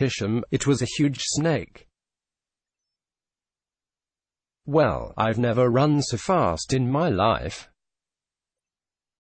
Hisham, it was a huge snake. Well, I've never run so fast in my life.